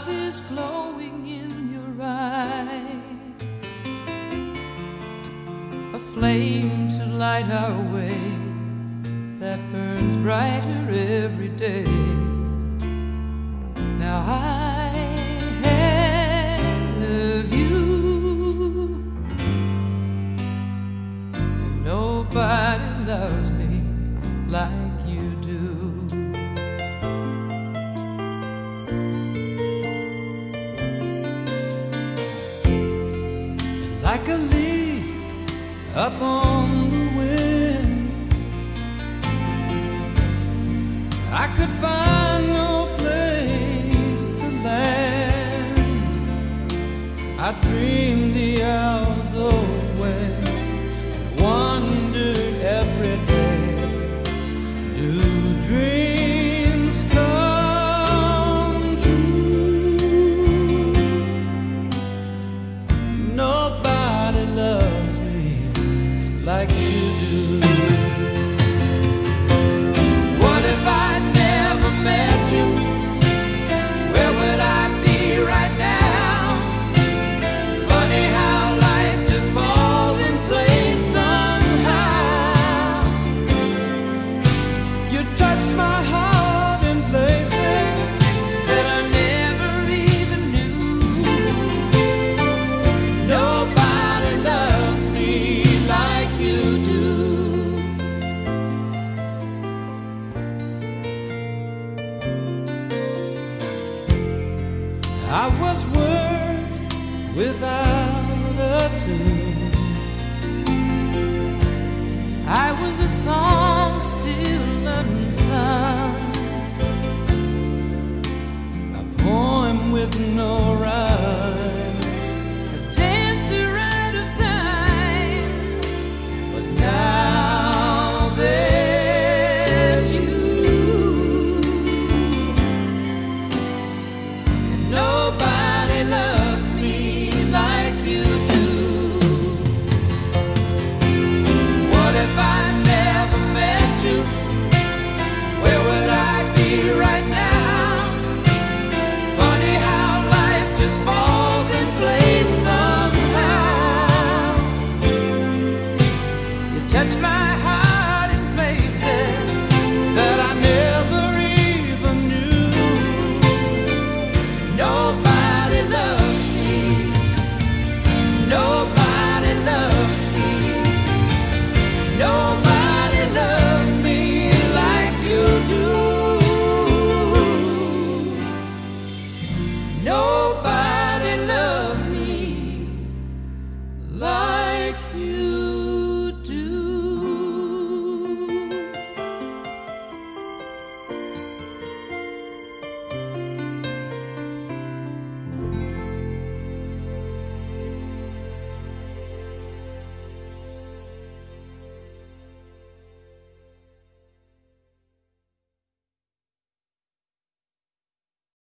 stars glowing in your eyes, a flame to light our way that burns brighter every day. Now I have you, and nobody loves me like a leaf up on the wind. I could find no place to land. I dreamed loves me like you do. What if I never met you? Where would I be right now? Funny how life just falls in place somehow. You touched my heart I was words without a tune. nobody.